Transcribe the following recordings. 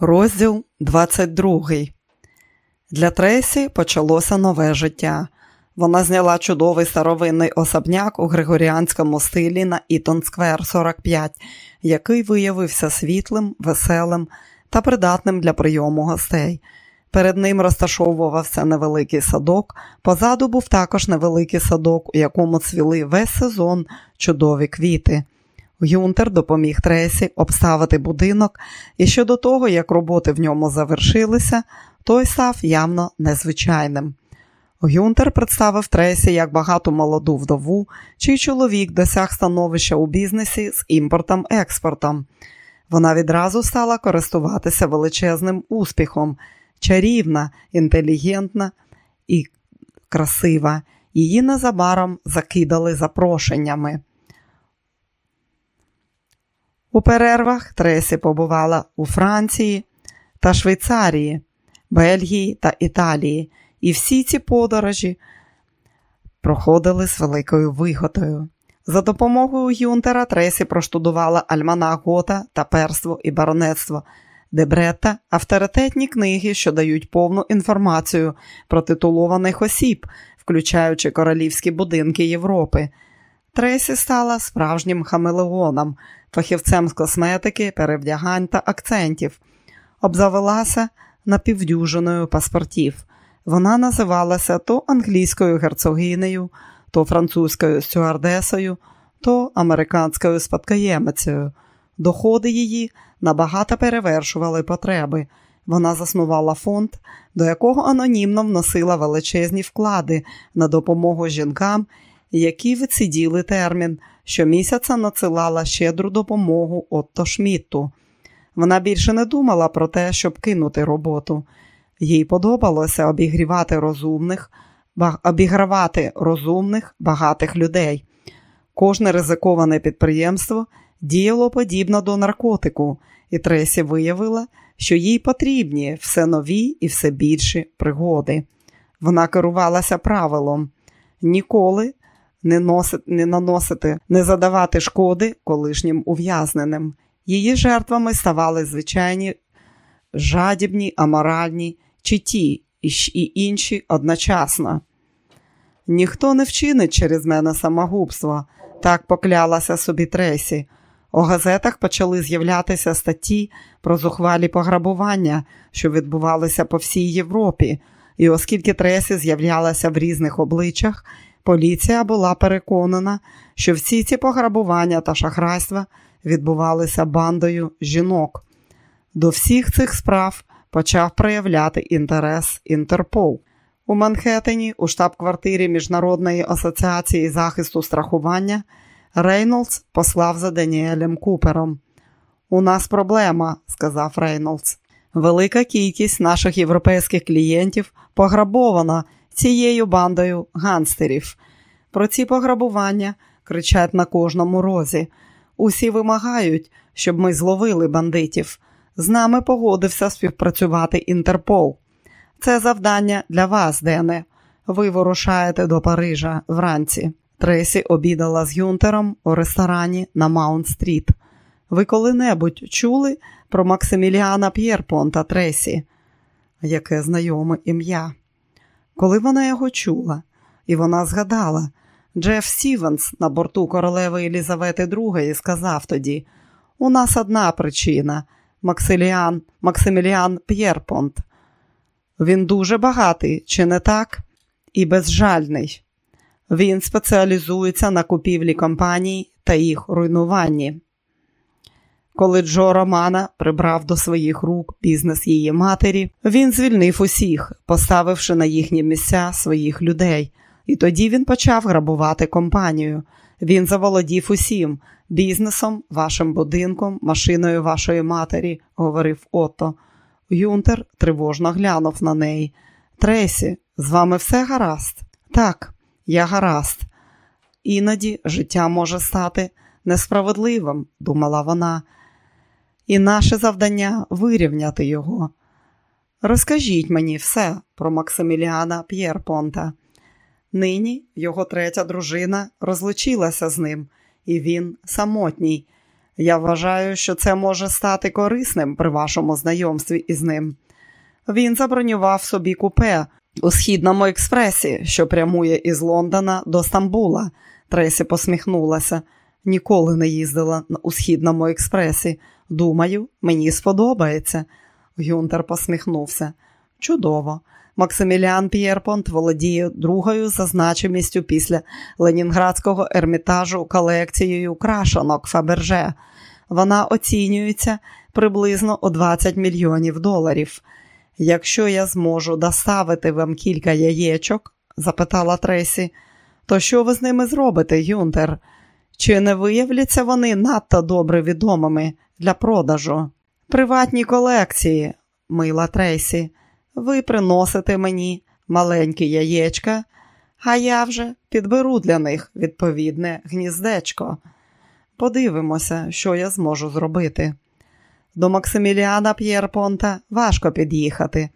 Розділ 22. Для Тресі почалося нове життя. Вона зняла чудовий старовинний особняк у григоріанському стилі на Ітон Сквер 45, який виявився світлим, веселим та придатним для прийому гостей. Перед ним розташовувався невеликий садок, позаду був також невеликий садок, у якому цвіли весь сезон чудові квіти. Гюнтер допоміг Тресі обставити будинок, і щодо того, як роботи в ньому завершилися, той став явно незвичайним. Гюнтер представив Тресі як багату молоду вдову, чий чоловік досяг становища у бізнесі з імпортом-експортом. Вона відразу стала користуватися величезним успіхом, чарівна, інтелігентна і красива. Її незабаром закидали запрошеннями. У перервах Тресі побувала у Франції та Швейцарії, Бельгії та Італії, і всі ці подорожі проходили з великою вигодою. За допомогою Юнтера Тресі проштудувала Альманах Гота та перство і баронетство Дебретта, авторитетні книги, що дають повну інформацію про титулованих осіб, включаючи королівські будинки Європи. Тресі стала справжнім хамелеоном, фахівцем з косметики, перевдягань та акцентів. Обзавелася напівдюжиною паспортів. Вона називалася то англійською герцогинею, то французькою стюардесою, то американською спадкоємицею. Доходи її набагато перевершували потреби. Вона заснувала фонд, до якого анонімно вносила величезні вклади на допомогу жінкам, які відсиділи термін, щомісяця надсилала щедру допомогу Отто Шмітту. Вона більше не думала про те, щоб кинути роботу. Їй подобалося обігрівати розумних, обігравати розумних, багатих людей. Кожне ризиковане підприємство діяло подібно до наркотику, і Тресі виявила, що їй потрібні все нові і все більші пригоди. Вона керувалася правилом ніколи не носити, не наносити, не задавати шкоди колишнім ув'язненим. Її жертвами ставали звичайні жадібні, аморальні чи ті і інші одночасно. Ніхто не вчинить через мене самогубство, так поклялася собі Тресі. У газетах почали з'являтися статті про зухвалі пограбування, що відбувалися по всій Європі, і оскільки Тресі з'являлася в різних обличчях, Поліція була переконана, що всі ці пограбування та шахрайства відбувалися бандою жінок. До всіх цих справ почав проявляти інтерес Інтерпол. У Манхеттені, у штаб-квартирі Міжнародної асоціації захисту страхування, Рейнолдс послав за Даніелем Купером. У нас проблема, сказав Рейнолдс. Велика кількість наших європейських клієнтів пограбована цією бандою гангстерів. Про ці пограбування кричать на кожному розі. Усі вимагають, щоб ми зловили бандитів. З нами погодився співпрацювати Інтерпол. Це завдання для вас, Дене. Ви вирушаєте до Парижа вранці. Тресі обідала з Гюнтером у ресторані на Маунт-стріт. Ви коли-небудь чули про Максиміліана П'єрпонта Тресі? Яке знайоме ім'я? Коли вона його чула, і вона згадала, Джеф Стівенс на борту королеви Елізавети II сказав тоді: у нас одна причина Максиміліан П'єрпонт. Він дуже багатий, чи не так? І безжальний. Він спеціалізується на купівлі компаній та їх руйнуванні. Коли Джо Романа прибрав до своїх рук бізнес її матері, він звільнив усіх, поставивши на їхні місця своїх людей. І тоді він почав грабувати компанію. Він заволодів усім бізнесом, вашим будинком, машиною вашої матері, говорив Отто. Юнтер тривожно глянув на неї. Тресі, з вами все гаразд? Так, я гаразд. Іноді життя може стати несправедливим, думала вона і наше завдання вирівняти його. Розкажіть мені все про Максиміліана П'єрпонта. Нині його третя дружина розлучилася з ним, і він самотній. Я вважаю, що це може стати корисним при вашому знайомстві із ним. Він забронював собі купе у східному експресі, що прямує із Лондона до Стамбула. Тресі посміхнулася. Ніколи не їздила у східному експресі. Думаю, мені сподобається. Гюнтер посміхнувся. Чудово. Максиміліан П'єрпонт володіє другою за значимістю після ленінградського ермітажу колекцією крашанок Фаберже. Вона оцінюється приблизно у 20 мільйонів доларів. Якщо я зможу доставити вам кілька яєчок, запитала Тресі, то що ви з ними зробите, Юнтер? Чи не виявляться вони надто добре відомими для продажу? Приватні колекції, мила Тресі, ви приносите мені маленькі яєчка, а я вже підберу для них відповідне гніздечко. Подивимося, що я зможу зробити. До Максиміліана П'єрпонта важко під'їхати,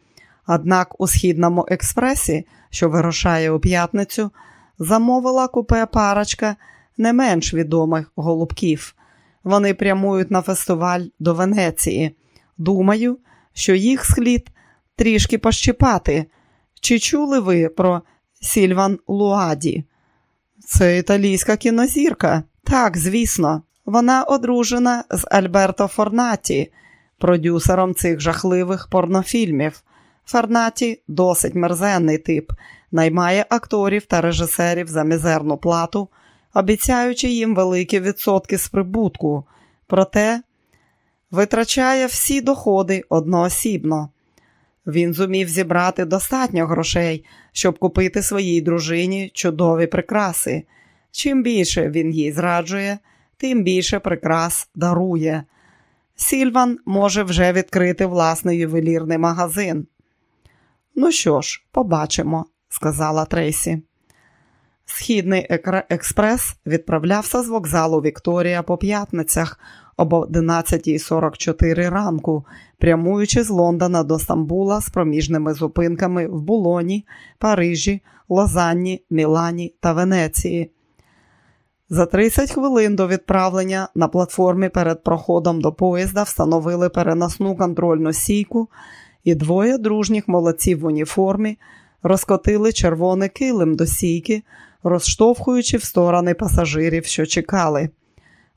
однак у східному експресі, що вирушає у п'ятницю, замовила купе парочка не менш відомих голубків. Вони прямують на фестиваль до Венеції. Думаю, що їх слід трішки пощипати. Чи чули ви про Сільван Луаді? Це італійська кінозірка. Так, звісно, вона одружена з Альберто Форнаті, продюсером цих жахливих порнофільмів. Форнаті досить мерзенний тип, наймає акторів та режисерів за мізерну плату, обіцяючи їм великі відсотки з прибутку, проте витрачає всі доходи одноосібно. Він зумів зібрати достатньо грошей, щоб купити своїй дружині чудові прикраси. Чим більше він їй зраджує, тим більше прикрас дарує. Сільван може вже відкрити власний ювелірний магазин. Ну що ж, побачимо, сказала Трейсі. Східний експрес відправлявся з вокзалу Вікторія по п'ятницях об 11.44 ранку, прямуючи з Лондона до Стамбула з проміжними зупинками в Булоні, Парижі, Лозанні, Мілані та Венеції. За 30 хвилин до відправлення на платформі перед проходом до поїзда встановили переносну контрольну сійку, і двоє дружніх молодців в уніформі розкотили червоний килим до сійки, розштовхуючи в сторони пасажирів, що чекали.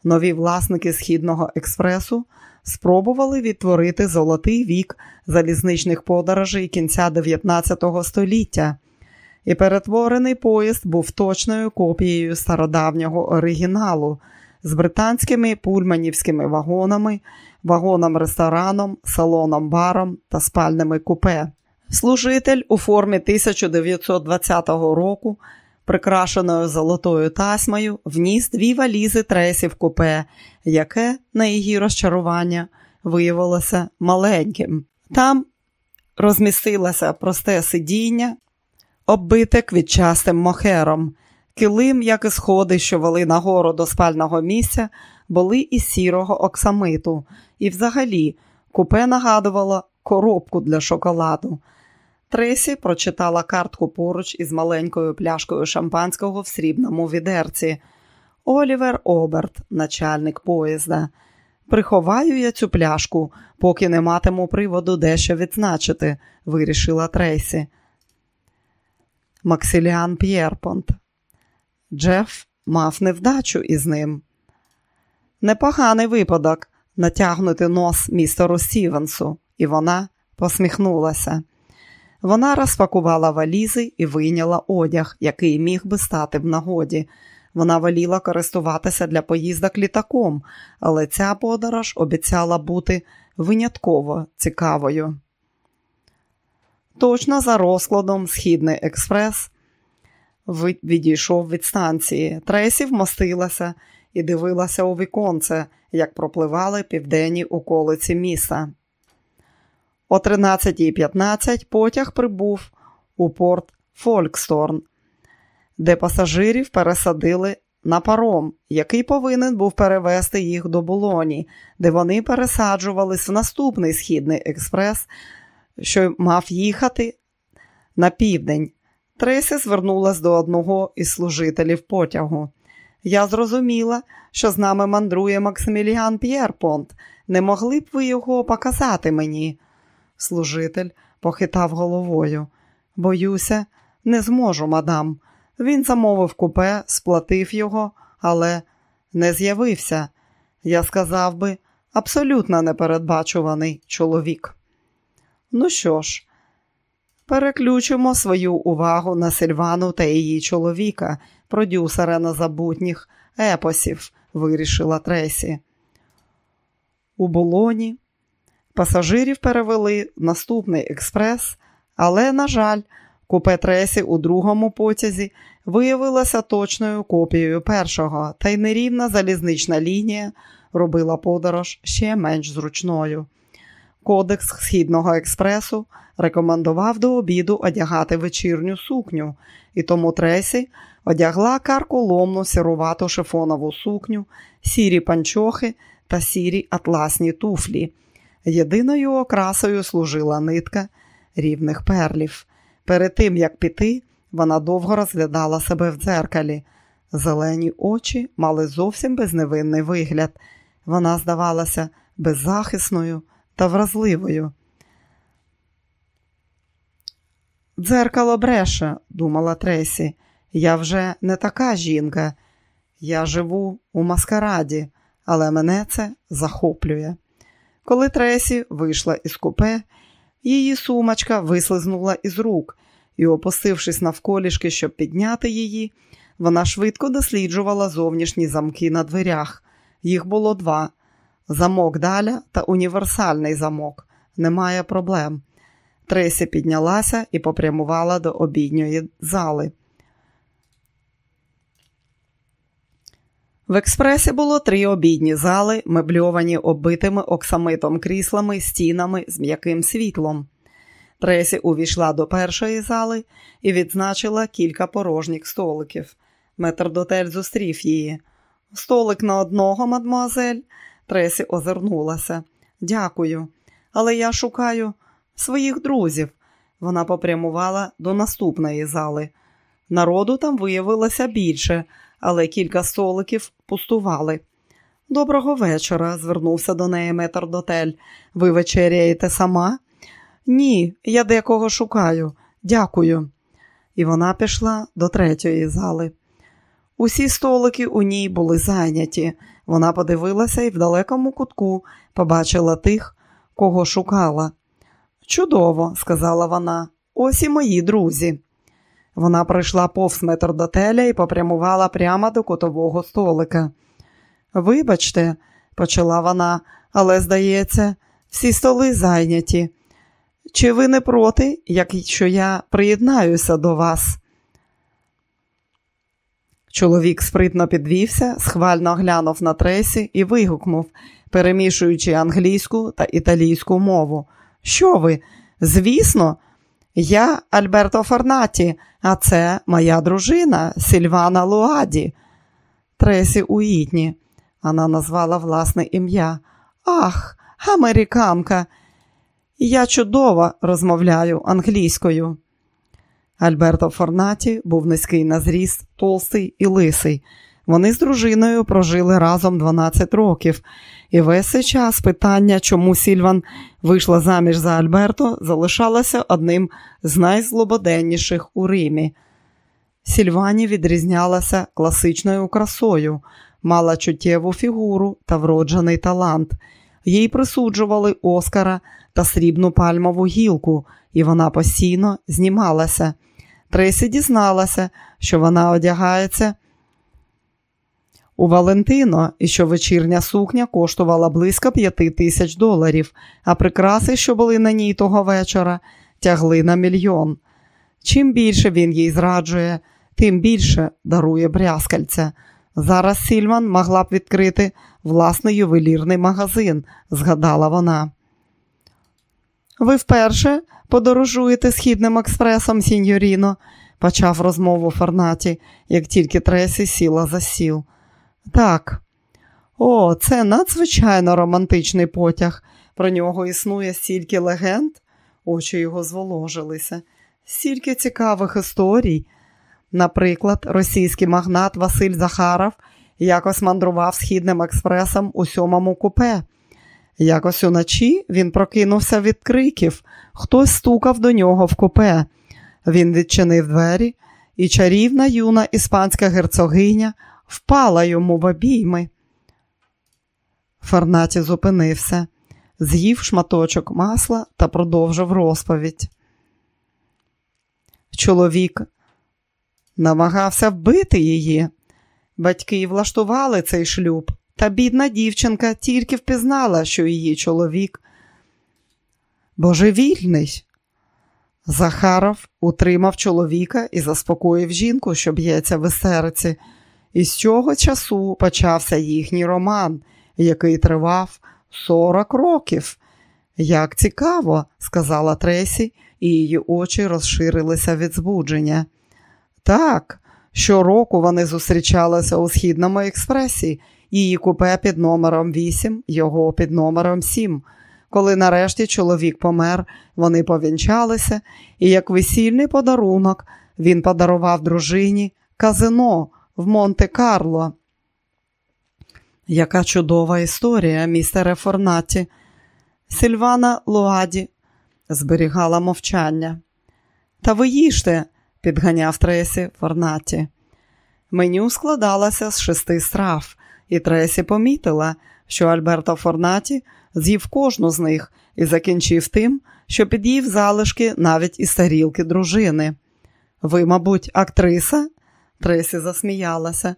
Нові власники східного експресу спробували відтворити золотий вік залізничних подорожей кінця 19 століття і перетворений поїзд був точною копією стародавнього оригіналу з британськими пульманівськими вагонами, вагоном-рестораном, салоном-баром та спальними купе. Служитель у формі 1920 року, прикрашеною золотою тасмою, вніс дві валізи тресів купе, яке, на її розчарування, виявилося маленьким. Там розмістилося просте сидіння, оббите квітчастим мохером. Килим, як і сходи, що вели нагору до спального місця, були із сірого оксамиту, і взагалі купе нагадувало коробку для шоколаду. Тресі прочитала картку поруч із маленькою пляшкою шампанського в срібному відерці. Олівер Оберт, начальник поїзда. Приховаю я цю пляшку, поки не матиму приводу дещо відзначити, вирішила Трейсі. Максиліан П'єрпонт. Джеф мав невдачу із ним. Непоганий випадок натягнути нос містеру Стівенсу, і вона посміхнулася. Вона розпакувала валізи і вийняла одяг, який міг би стати в нагоді. Вона воліла користуватися для поїздок літаком, але ця подорож обіцяла бути винятково цікавою. Точно за розкладом Східний експрес відійшов від станції. Тресі вмостилася і дивилася у віконце, як пропливали південні околиці міста. О 13.15 потяг прибув у порт Фольксторн, де пасажирів пересадили на паром, який повинен був перевезти їх до Булоні, де вони пересаджувались в наступний східний експрес що мав їхати на південь. Тресі звернулася до одного із служителів потягу. Я зрозуміла, що з нами мандрує Максиміліан П'єрпонт. Не могли б ви його показати мені? Служитель похитав головою. Боюся, не зможу, мадам. Він замовив купе, сплатив його, але не з'явився. Я сказав би, абсолютно непередбачуваний чоловік. Ну що ж, переключимо свою увагу на Сильвану та її чоловіка, продюсера незабутніх епосів, вирішила Тресі. У болоні пасажирів перевели в наступний експрес, але, на жаль, купе Тресі у другому потязі виявилася точною копією першого, та й нерівна залізнична лінія робила подорож ще менш зручною. Кодекс Східного експресу рекомендував до обіду одягати вечірню сукню, і тому Тресі одягла карколомну сірувату шифонову сукню, сірі панчохи та сірі атласні туфлі. Єдиною окрасою служила нитка рівних перлів. Перед тим, як піти, вона довго розглядала себе в дзеркалі. Зелені очі мали зовсім безневинний вигляд. Вона здавалася беззахисною та вразливою. Дзеркало бреше, думала Тресі, я вже не така жінка. Я живу у маскараді, але мене це захоплює. Коли Тресі вийшла із купе, її сумочка вислизнула із рук, і, опустившись навколішки, щоб підняти її, вона швидко досліджувала зовнішні замки на дверях. Їх було два: замок Даля та універсальний замок. Немає проблем. Тресі піднялася і попрямувала до обідньої зали. В експресі було три обідні зали, мебльовані оббитими оксамитом кріслами, стінами з м'яким світлом. Тресі увійшла до першої зали і відзначила кілька порожніх столиків. Метрдотель зустрів її. Столик на одного, мадмуазель. Тресі озирнулася. Дякую, але я шукаю своїх друзів. Вона попрямувала до наступної зали. Народу там виявилося більше, але кілька столиків пустували. Доброго вечора, звернувся до неї метрдотель. Ви вечеряєте сама? Ні, я декого шукаю. Дякую. І вона пішла до третьої зали. Усі столики у ній були зайняті. Вона подивилася і в далекому кутку побачила тих, кого шукала. Чудово, сказала вона, ось і мої друзі. Вона пройшла повз метрдотеля і попрямувала прямо до котового столика. Вибачте, почала вона, але, здається, всі столи зайняті. Чи ви не проти, якщо я приєднаюся до вас? Чоловік спритно підвівся, схвально глянув на тресі і вигукнув, перемішуючи англійську та італійську мову. Що ви? Звісно, я Альберто Форнаті, а це моя дружина Сільвана Луаді. Тресі Уітні. Вона назвала власне ім'я. Ах, американка. Я чудово розмовляю англійською. Альберто Форнаті був низький на зріст, толстий і лисий. Вони з дружиною прожили разом 12 років, і весь цей час питання, чому Сільван вийшла заміж за Альберто, залишалося одним з найзлободенніших у Римі. Сільвані відрізнялася класичною красою, мала чуттєву фігуру та вроджений талант. Їй присуджували Оскара та срібну пальмову гілку, і вона постійно знімалася. Тресі дізналася, що вона одягається у Валентино і що вечірня сукня коштувала близько п'яти тисяч доларів, а прикраси, що були на ній того вечора, тягли на мільйон. Чим більше він їй зраджує, тим більше дарує брязкальця. Зараз Сільман могла б відкрити власний ювелірний магазин, згадала вона. Ви вперше подорожуєте східним експресом, сіньоріно, почав розмову Фернаті, як тільки Тресі сіла за сіл. Так, о, це надзвичайно романтичний потяг. Про нього існує стільки легенд, очі його зволожилися, стільки цікавих історій. Наприклад, російський магнат Василь Захаров якось мандрував східним експресом у сьомому купе. Якось уночі він прокинувся від криків, хтось стукав до нього в купе. Він відчинив двері, і чарівна юна іспанська герцогиня впала йому в обійми. Фарнаті зупинився, з'їв шматочок масла та продовжив розповідь. Чоловік намагався вбити її. Батьки влаштували цей шлюб, та бідна дівчинка тільки впізнала, що її чоловік божевільний. Захаров утримав чоловіка і заспокоїв жінку, що б'ється в істериці. І з цього часу почався їхній роман, який тривав 40 років. Як цікаво, сказала Тресі, і її очі розширилися від збудження. Так, щороку вони зустрічалися у східному експресі, її купе під номером 8, його під номером 7. Коли нарешті чоловік помер, вони повінчалися, і як весільний подарунок він подарував дружині казино в Монте-Карло. Яка чудова історія, містере Форнаті. Сільвана Луаді зберігала мовчання. Та ви їжте, підганяв Тресі Форнаті. Меню складалося з шести страв, і Тресі помітила, що Альберто Форнаті з'їв кожну з них і закінчив тим, що під'їв залишки навіть із тарілки дружини. Ви, мабуть, актриса? Тресі засміялася.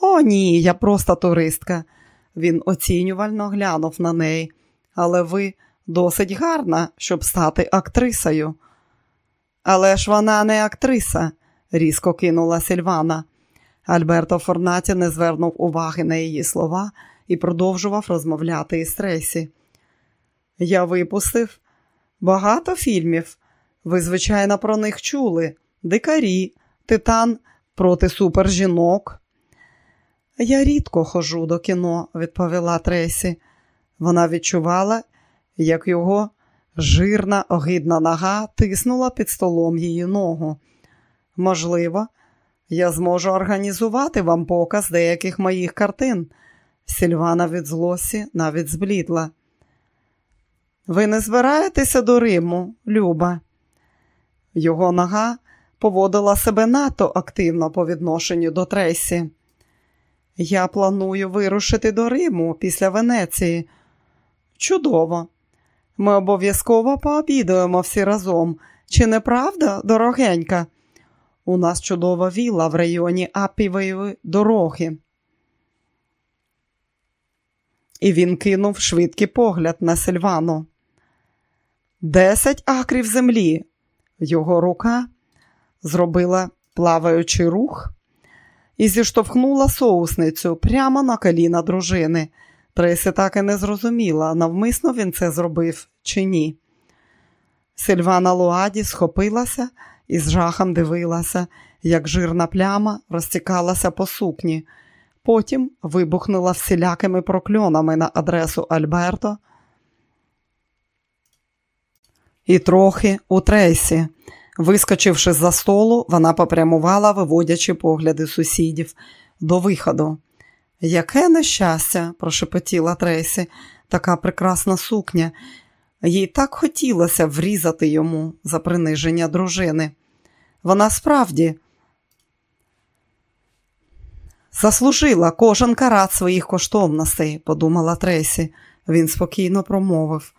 О, ні, я просто туристка. Він оцінювально глянув на неї. Але ви досить гарна, щоб стати актрисою. Але ж вона не актриса, різко кинула Сільвана. Альберто Форнаті не звернув уваги на її слова і продовжував розмовляти із Тресі. Я випустив багато фільмів. Ви, звичайно, про них чули. Дикарі, Титан проти супержінок. Я рідко хожу до кіно, відповіла Тресі. Вона відчувала, як його жирна, огидна нога тиснула під столом її ногу. Можливо, я зможу організувати вам показ деяких моїх картин. Сільвана від злості навіть зблідла. Ви не збираєтеся до Риму, Люба? Його нога поводила себе надто активно по відношенню до Тресі. Я планую вирушити до Риму після Венеції. Чудово. Ми обов'язково пообідаємо всі разом. Чи не правда, дорогенька? У нас чудова віла в районі Апівої дороги. І він кинув швидкий погляд на Сильвану. Десять акрів землі. Його рука зробила плаваючий рух і зіштовхнула соусницю прямо на коліна дружини. Тресі так і не зрозуміла, навмисно він це зробив чи ні. Сильвана Луаді схопилася і з жахом дивилася, як жирна пляма розтікалася по сукні. Потім вибухнула всілякими прокльонами на адресу Альберто і трохи у трейсі. Вискочивши за столу, вона попрямувала, виводячи погляди сусідів до виходу. Яке нещастя, прошепотіла Трейсі, така прекрасна сукня. Їй так хотілося врізати йому за приниження дружини. Вона справді заслужила кожен карат своїх коштовностей, подумала Тресі. Він спокійно промовив.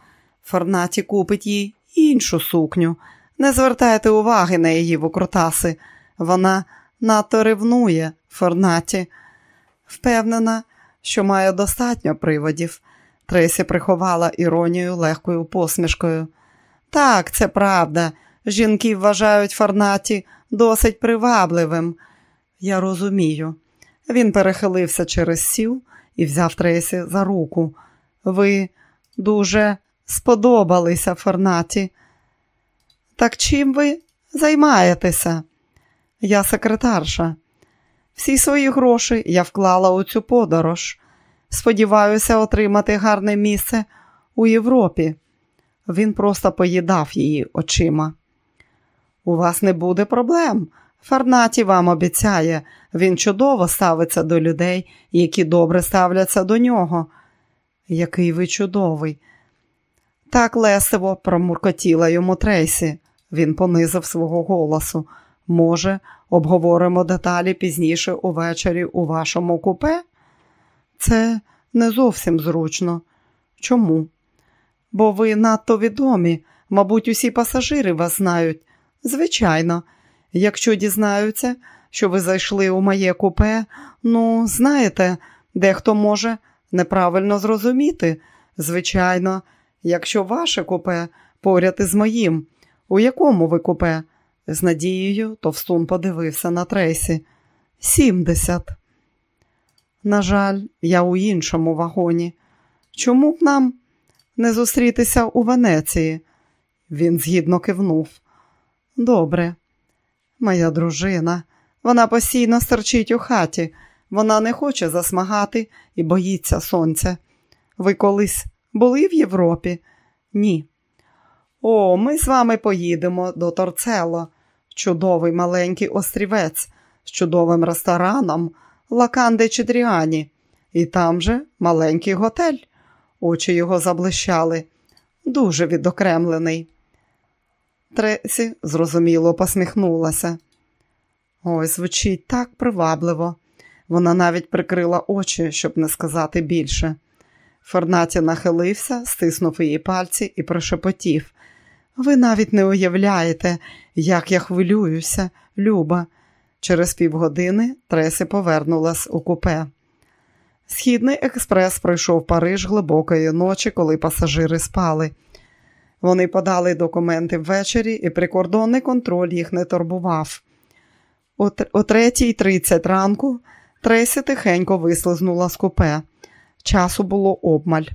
Форнаті купить їй іншу сукню. Не звертайте уваги на її викрутаси. Вона надто ревнує Форнаті. Впевнена, що має достатньо приводів. Тресі приховала іронію легкою посмішкою. Так, це правда. Жінки вважають Форнаті досить привабливим. Я розумію. Він перехилився через сіл і взяв Тресі за руку. Ви дуже сподобалися Форнаті. Так чим ви займаєтеся? Я секретарша. Всі свої гроші я вклала у цю подорож. Сподіваюся отримати гарне місце у Європі. Він просто поїдав її очима. У вас не буде проблем, Фарнаті вам обіцяє, він чудово ставиться до людей, які добре ставляться до нього. Який ви чудовий. Так лесиво промуркотіла йому Трейсі. Він понизив свого голосу. Може, обговоримо деталі пізніше увечері у вашому купе? Це не зовсім зручно. Чому? Бо ви надто відомі, мабуть, усі пасажири вас знають. Звичайно, якщо дізнаються, що ви зайшли у моє купе, ну, знаєте, дехто може неправильно зрозуміти. Звичайно, якщо ваше купе поряд із моїм, у якому ви купе? З надією Товстун подивився на трейсі. Сімдесят. На жаль, я у іншому вагоні. Чому б нам не зустрітися у Венеції? Він згідно кивнув. Добре, моя дружина. Вона постійно стерчить у хаті. Вона не хоче засмагати і боїться сонця. Ви колись були в Європі? Ні. О, ми з вами поїдемо до Торцело, чудовий маленький острівець з чудовим рестораном Лаканде Чедріані. І там же маленький готель. Очі його заблищали, дуже відокремлений. Тресі зрозуміло посміхнулася. Ой, звучить так привабливо. Вона навіть прикрила очі, щоб не сказати більше. Фернаті нахилився, стиснув її пальці і прошепотів. Ви навіть не уявляєте, як я хвилююся, Люба. Через півгодини Тресі повернулась у купе. Східний експрес пройшов Париж глибокої ночі, коли пасажири спали. Вони подали документи ввечері, і прикордонний контроль їх не турбував. О 3.30 ранку Тресі тихенько вислизнула з купе. Часу було обмаль.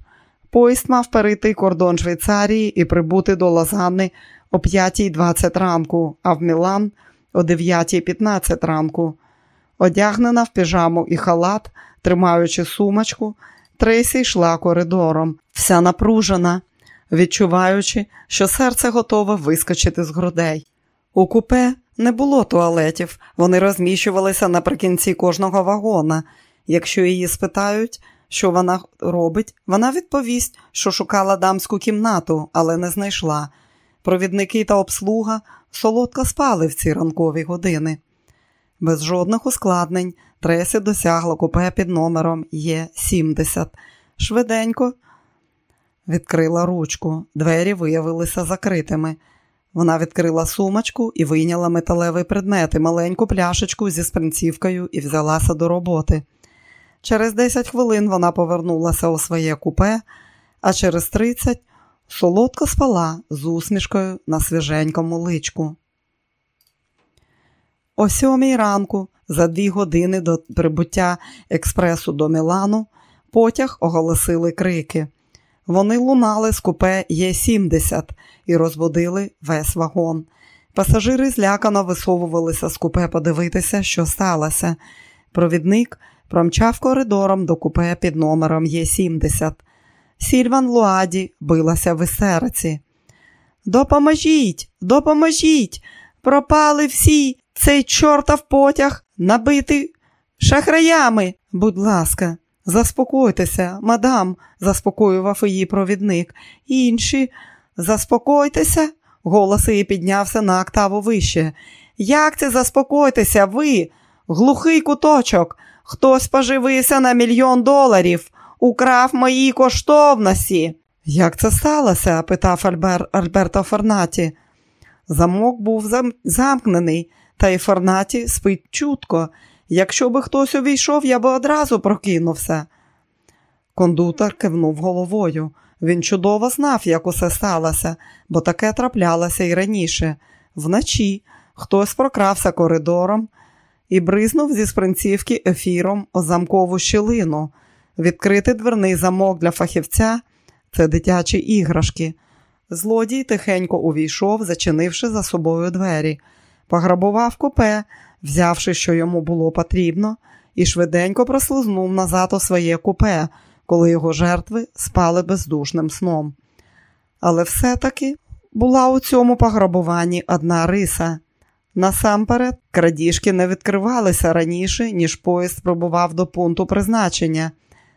Поїзд мав перейти кордон Швейцарії і прибути до Лозанни о 5.20 ранку, а в Мілан о 9.15 ранку. Одягнена в піжаму і халат, тримаючи сумочку, Трейсі йшла коридором, вся напружена, відчуваючи, що серце готове вискочити з грудей. У купе не було туалетів, вони розміщувалися наприкінці кожного вагона. Якщо її спитають, що вона робить, вона відповість, що шукала дамську кімнату, але не знайшла. Провідники та обслуга солодко спали в ці ранкові години. Без жодних ускладнень Тресі досягла купе під номером Є70. Швиденько відкрила ручку. Двері виявилися закритими. Вона відкрила сумочку і вийняла металевий предмет і маленьку пляшечку зі спринцівкою і взялася до роботи. Через 10 хвилин вона повернулася у своє купе, а через 30 солодко спала з усмішкою на свіженькому личку. О сьомій ранку, за дві години до прибуття експресу до Мілану, потяг оголосили крики. Вони лунали з купе Є-70 і розбудили весь вагон. Пасажири злякано висовувалися з купе подивитися, що сталося. Провідник промчав коридором до купе під номером Є-70. Сільван Луаді билася в істериці. Допоможіть, допоможіть! Пропали всі цей чортов потяг набитий шахраями. Будь ласка, заспокойтеся, мадам, заспокоював її провідник. Інші, заспокойтеся, голос її піднявся на октаву вище. Як це заспокойтеся, ви, глухий куточок? Хтось поживився на мільйон доларів, украв мої коштовності. Як це сталося? питав Альбер, Альберто Фернаті. Замок був зам... замкнений, та й Фернаті спить чутко. Якщо би хтось увійшов, я би одразу прокинувся. Кондутер кивнув головою. Він чудово знав, як усе сталося, бо таке траплялося і раніше. Вночі хтось прокрався коридором і бризнув зі спринцівки ефіром замкову щілину. Відкрити дверний замок для фахівця це дитячі іграшки. Злодій тихенько увійшов, зачинивши за собою двері, пограбував купе, взявши, що йому було потрібно, і швиденько прослизнув назад у своє купе, коли його жертви спали бездушним сном. Але все-таки була у цьому пограбуванні одна риса Насамперед, крадіжки не відкривалися раніше, ніж поїзд пробував до пункту призначення,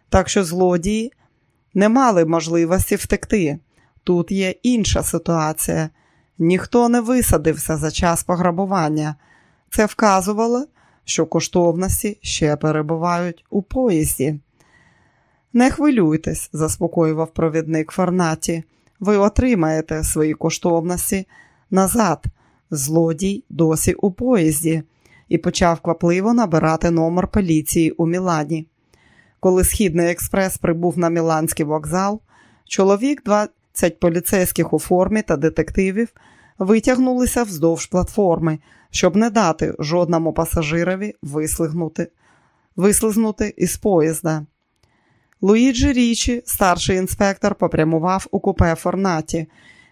так що злодії не мали можливості втекти. Тут є інша ситуація. Ніхто не висадився за час пограбування. Це вказувало, що коштовності ще перебувають у поїзді. Не хвилюйтесь, заспокоював провідник Фарнаті. Ви отримаєте свої коштовності назад. Злодій досі у поїзді, і почав квапливо набирати номер поліції у Мілані. Коли Східний експрес прибув на Міланський вокзал, чоловік 20 поліцейських у формі та детективів витягнулися вздовж платформи, щоб не дати жодному пасажирові вислигнути, вислизнути із поїзда. Луїджі Річі, старший інспектор, попрямував у купе Форнаті.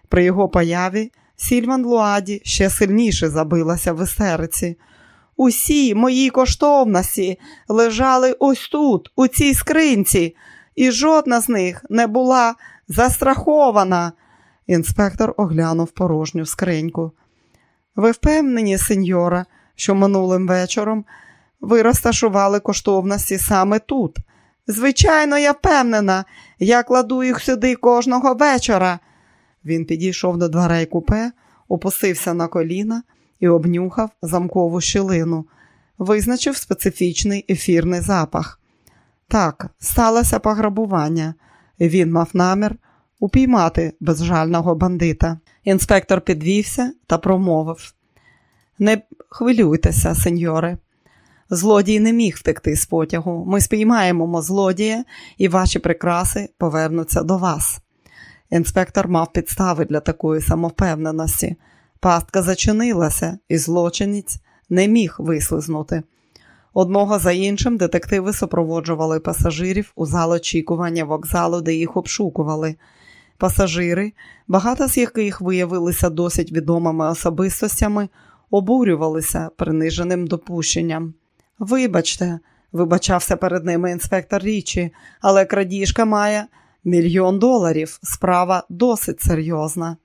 При його появі Сільван Луаді ще сильніше забилася в істериці. Усі мої коштовності лежали ось тут, у цій скринці, і жодна з них не була застрахована. Інспектор оглянув порожню скриньку. Ви впевнені, сеньора, що минулим вечором ви розташували коштовності саме тут? Звичайно, я впевнена, я кладу їх сюди кожного вечора. Він підійшов до дверей купе, опустився на коліна і обнюхав замкову щілину, визначив специфічний ефірний запах. Так, сталося пограбування, він мав намір упіймати безжального бандита. Інспектор підвівся та промовив: Не хвилюйтеся, сеньори. Злодій не міг втекти з потягу. Ми спіймаємо злодія, і ваші прикраси повернуться до вас. Інспектор мав підстави для такої самовпевненості. Пастка зачинилася, і злочинець не міг вислизнути. Одного за іншим детективи супроводжували пасажирів у зал очікування вокзалу, де їх обшукували. Пасажири, багато з яких виявилися досить відомими особистостями, обурювалися приниженим допущенням. Вибачте, вибачався перед ними інспектор Річі, але крадіжка має мільйон доларів. Справа досить серйозна.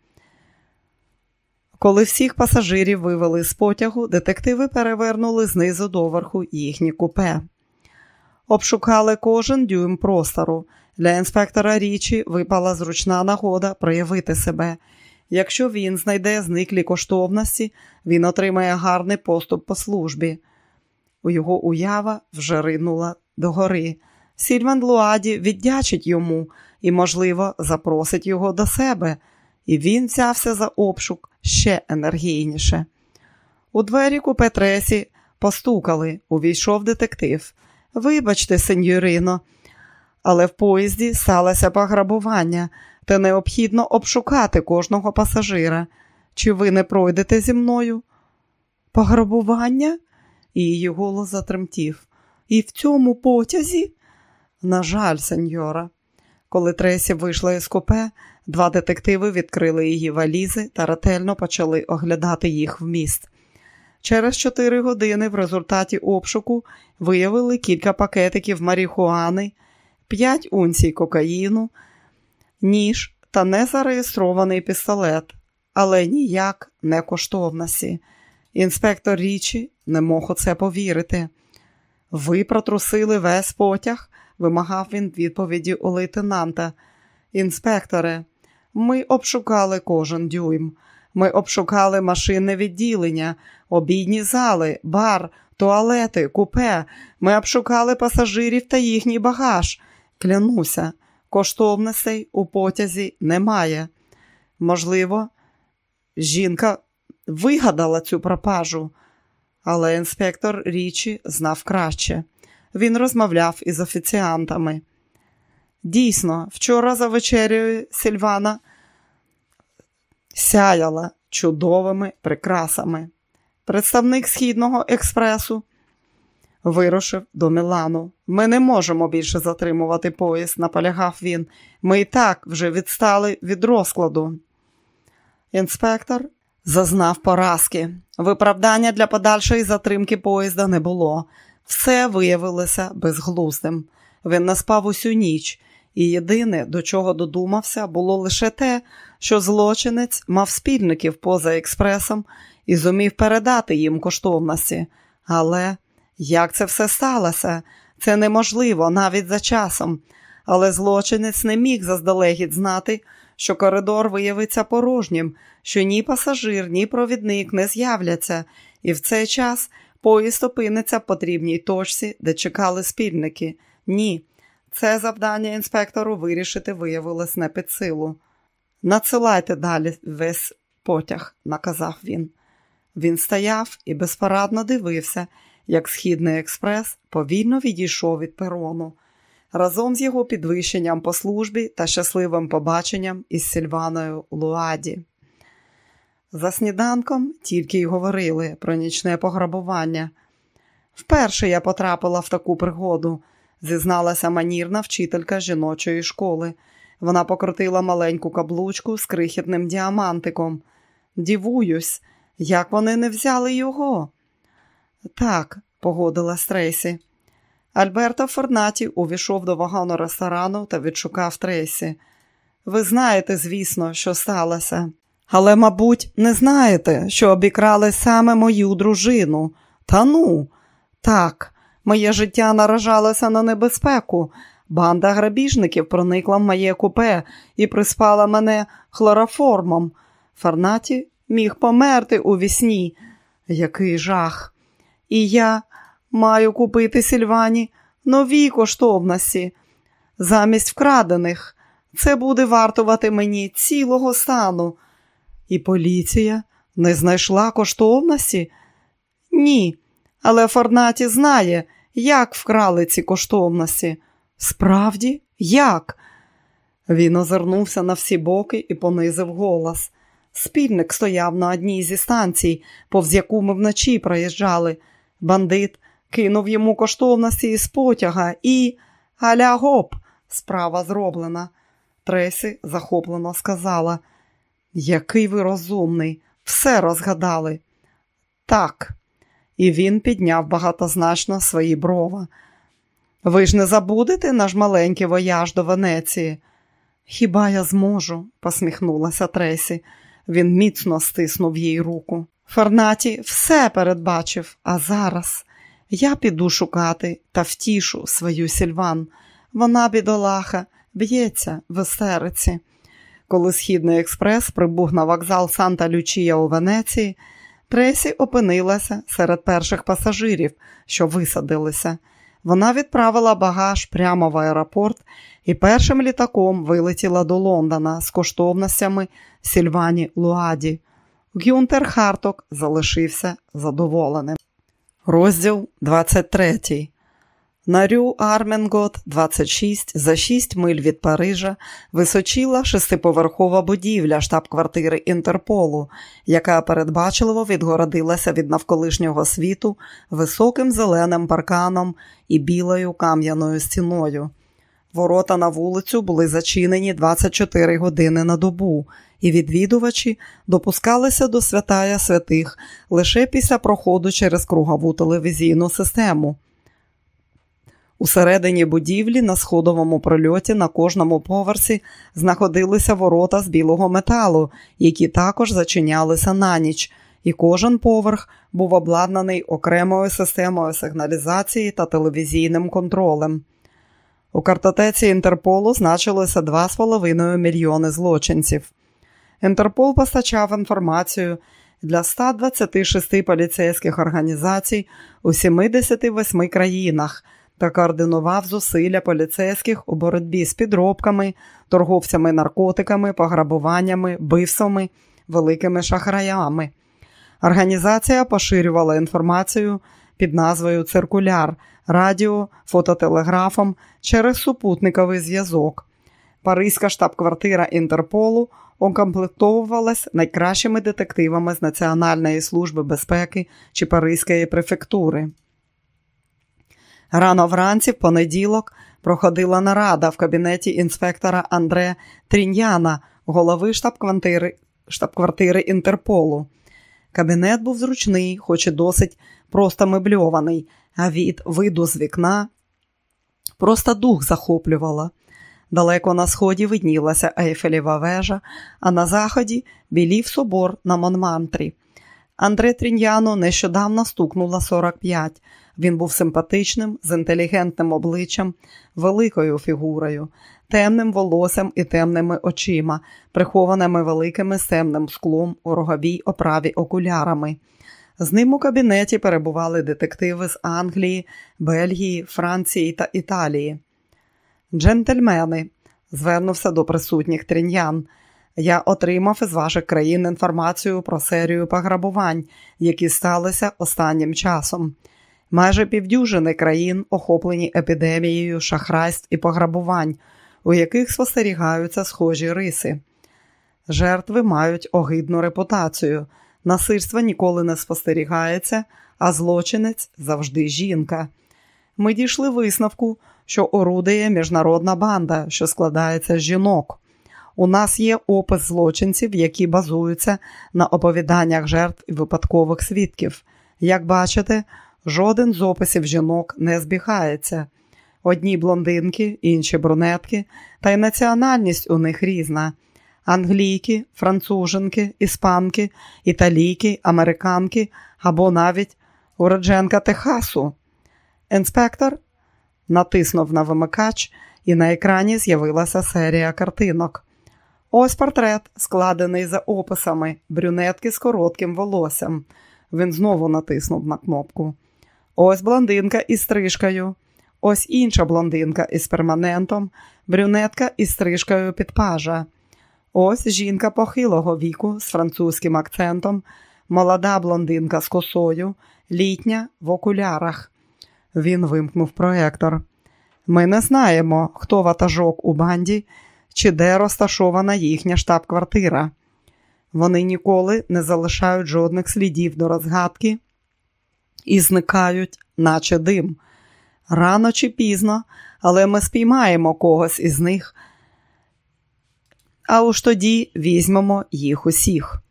Коли всіх пасажирів вивели з потягу, детективи перевернули знизу доверху їхні купе. Обшукали кожен дюйм простору. Для інспектора Річі випала зручна нагода проявити себе. Якщо він знайде зниклі коштовності, він отримає гарний поступ по службі. У його уява вже ринула догори. Сільван Луаді віддячить йому і, можливо, запросить його до себе, і він взявся за обшук ще енергійніше. У двері купе Тресі постукали, увійшов детектив. Вибачте, сеньорино, але в поїзді сталося пограбування, та необхідно обшукати кожного пасажира. Чи ви не пройдете зі мною? Пограбування? Її голос затремтів. І в цьому потязі? На жаль, сеньора. Коли Тресі вийшла із купе, два детективи відкрили її валізи та ретельно почали оглядати їх вміст. Через чотири години в результаті обшуку виявили кілька пакетиків марихуани, п'ять унцій кокаїну, ніж та незареєстрований пістолет, але ніяк не коштовності. Інспектор Річі не мог у це повірити. Ви протрусили весь потяг, вимагав він відповіді у лейтенанта. Інспекторе, ми обшукали кожен дюйм. Ми обшукали машинне відділення, обідні зали, бар, туалети, купе. Ми обшукали пасажирів та їхній багаж. Клянуся, коштовностей у потязі немає. Можливо, жінка вигадала цю пропажу, але інспектор Річі знав краще. Він розмовляв із офіціантами. Дійсно, вчора за вечерею Сільвана сяяла чудовими прикрасами. Представник Східного експресу вирушив до Мілану. Ми не можемо більше затримувати поїзд, наполягав він. Ми і так вже відстали від розкладу. Інспектор зазнав поразки. Виправдання для подальшої затримки поїзда не було. Все виявилося безглуздим. Він не спав усю ніч І єдине, до чого додумався, було лише те, що злочинець мав спільників поза експресом і зумів передати їм коштовності. Але як це все сталося? Це неможливо навіть за часом. Але злочинець не міг заздалегідь знати, що коридор виявиться порожнім, що ні пасажир, ні провідник не з'являться, і в цей час поїзд опиниться в потрібній точці, де чекали спільники. Ні, це завдання інспектору вирішити виявилось не під силу. Надсилайте далі весь потяг, наказав він. Він стояв і безпорадно дивився, як Східний експрес повільно відійшов від перону. Разом з його підвищенням по службі та щасливим побаченням із Сільваною Луаді. За сніданком тільки й говорили про нічне пограбування. Вперше я потрапила в таку пригоду, зізналася манірна вчителька жіночої школи. Вона покрутила маленьку каблучку з крихітним діамантиком. Дівуюсь, як вони не взяли його. Так, погодила Трейсі. Альберто Форнаті увійшов до вагону ресторану та відшукав Трейсі. Ви знаєте, звісно, що сталося. Але, мабуть, не знаєте, що обікрали саме мою дружину. Та ну, так, моє життя наражалося на небезпеку. Банда грабіжників проникла в моє купе і приспала мене хлороформом. Фарнаті міг померти у вісні. Який жах. І я маю купити Сільвані нові коштовності замість вкрадених. Це буде вартувати мені цілого стану. І поліція не знайшла коштовності? Ні, але Форнаті знає, як вкрали ці коштовності. Справді, як? Він озирнувся на всі боки і понизив голос. Спільник стояв на одній зі станцій, повз яку ми вночі проїжджали. Бандит кинув йому коштовності із потяга і. Аля гоп, справа зроблена. Тресі захоплено сказала. Який ви розумний, все розгадали. Так, і він підняв багатозначно свої брова. Ви ж не забудете наш маленький вояж до Венеції? Хіба я зможу? посміхнулася Тресі. Він міцно стиснув їй руку. Фернаті все передбачив, а зараз я піду шукати та втішу свою сільван. Вона, бідолаха, б'ється в естериці. Коли Східний експрес прибув на вокзал Санта Лючія у Венеції, Тресі опинилася серед перших пасажирів, що висадилися. Вона відправила багаж прямо в аеропорт і першим літаком вилетіла до Лондона з коштовностями Сільвані Луаді. Гюнтер Харток залишився задоволеним. Розділ 23. На Рю Арменгот, 26, за 6 миль від Парижа, височила шестиповерхова будівля штаб-квартири Інтерполу, яка передбачливо відгородилася від навколишнього світу високим зеленим парканом і білою кам'яною стіною. Ворота на вулицю були зачинені 24 години на добу, і відвідувачі допускалися до святая святих лише після проходу через кругову телевізійну систему. Усередині будівлі на сходовому прольоті на кожному поверсі знаходилися ворота з білого металу, які також зачинялися на ніч, і кожен поверх був обладнаний окремою системою сигналізації та телевізійним контролем. У картотеці Інтерполу значилося 2,5 мільйони злочинців. Інтерпол постачав інформацію для 126 поліцейських організацій у 78 країнах та координував зусилля поліцейських у боротьбі з підробками, торговцями наркотиками, пограбуваннями, бивствами, великими шахраями. Організація поширювала інформацію під назвою Циркуляр, радіо, фототелеграфом через супутниковий зв'язок. Паризька штаб-квартира Інтерполу укомплектовувалась найкращими детективами з Національної служби безпеки чи Паризької префектури. Рано вранці, в понеділок, проходила нарада в кабінеті інспектора Андре Тріньяна, голови штаб-квартири штаб Інтерполу. Кабінет був зручний, хоч і досить просто мебльований, а від виду з вікна просто дух захоплювала. Далеко на сході виднілася Ейфелєва вежа, а на заході білів собор на Монмантрі. Андре Тріньяно нещодавно стукнула 45. Він був симпатичним, з інтелігентним обличчям, великою фігурою, темним волоссям і темними очима, прихованими великими темним склом у роговій оправі окулярами. З ним у кабінеті перебували детективи з Англії, Бельгії, Франції та Італії. Джентльмени, звернувся до присутніх триньян. Я отримав із ваших країн інформацію про серію пограбувань, які сталися останнім часом. Майже півдюжини країн охоплені епідемією шахрайств і пограбувань, у яких спостерігаються схожі риси. Жертви мають огидну репутацію. Насильство ніколи не спостерігається, а злочинець завжди жінка. Ми дійшли висновку, що орудує міжнародна банда, що складається з жінок. У нас є опис злочинців, які базуються на оповіданнях жертв і випадкових свідків. Як бачите, жоден з описів жінок не збігається. Одні блондинки, інші брунетки, та й національність у них різна. Англійки, француженки, іспанки, італійки, американки або навіть уродженка Техасу. Інспектор натиснув на вимикач, і на екрані з'явилася серія картинок. Ось портрет, складений за описами брюнетки з коротким волоссям. Він знову натиснув на кнопку. Ось блондинка із стрижкою. Ось інша блондинка із перманентом, брюнетка із стрижкою під пажа. Ось жінка похилого віку з французьким акцентом, молода блондинка з косою, літня в окулярах. Він вимкнув проектор. Ми не знаємо, хто ватажок у банді чи де розташована їхня штаб-квартира. Вони ніколи не залишають жодних слідів до розгадки і зникають, наче дим. Рано чи пізно, але ми спіймаємо когось із них, а уж тоді візьмемо їх усіх.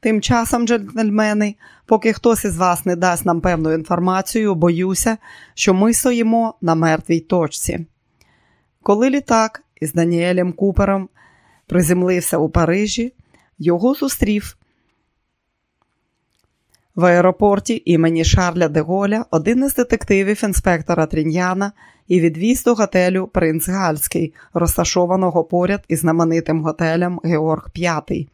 Тим часом, джентльмени, поки хтось із вас не дасть нам певну інформацію, боюся, що ми стоїмо на мертвій точці. Коли літак із Даніелем Купером приземлився у Парижі, його зустрів в аеропорті імені Шарля де Голя один із детективів інспектора Тріньяна і відвіз до готелю Принц Гальський, розташованого поряд із знаменитим готелем Георг V.